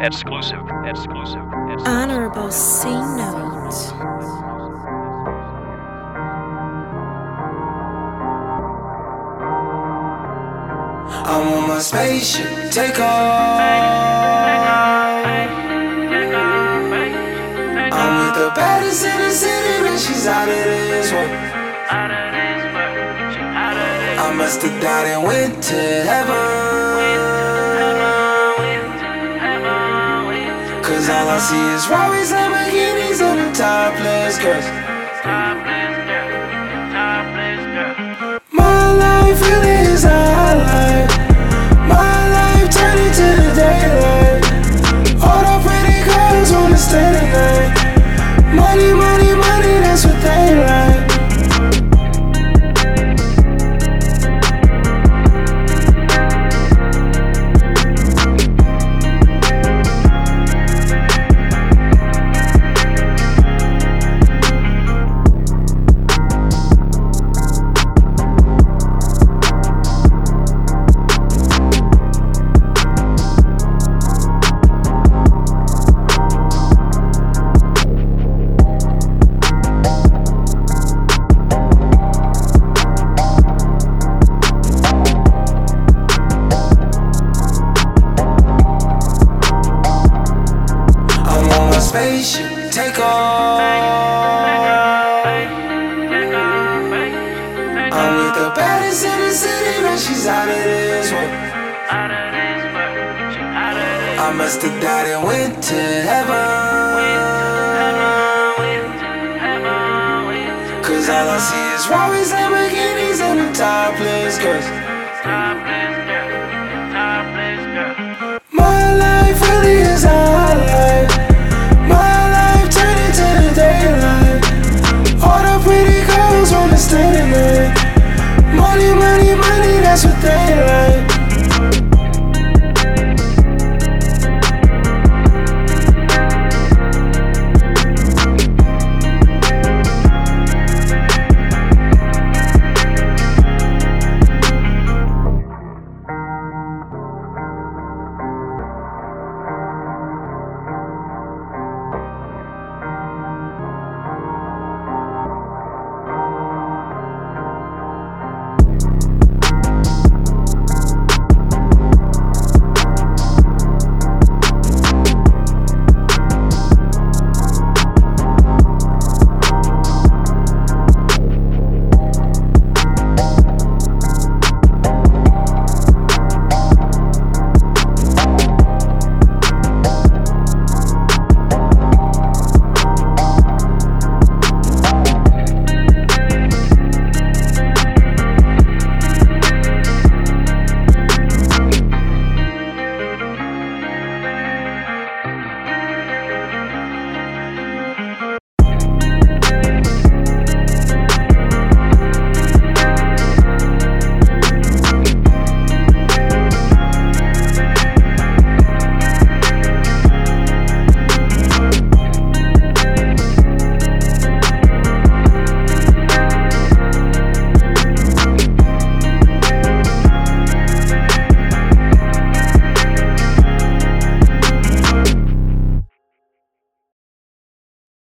Exclusive. Exclusive. Exclusive. Honorable C note. I'm on my spaceship, take off. I'm with the baddest in the city, but she's out of this world. I must have died and went to heaven. I see is Rarries, Lamborghinis, and the topless girls. My spaceship, take off. I'm with the baddest in the city, but she's out of this one. I must have died and went to heaven. Cause all I see is Rarries, Lamborghinis, and the topless girls.